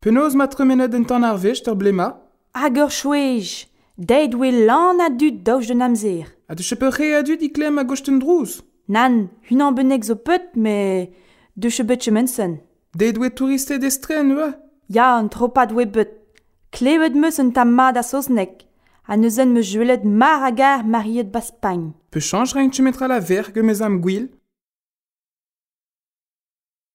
Penaos ma tremenet en tan ar vech ur blema Hag ur chouej, deit we lan a dud daouz de amzer. Ha de chepe re a dud i klem a gocht un drouz Nan, hun an benek zo peut, me de chebet chemensen. Deit we touriste destren, oa? Ya, an tropad we bet. Klevet meus un tam mad a sosnek. A neuzen me jwelet mar agar mariet baspagne. Pe chanj tu chemetra la verg gemez am gwil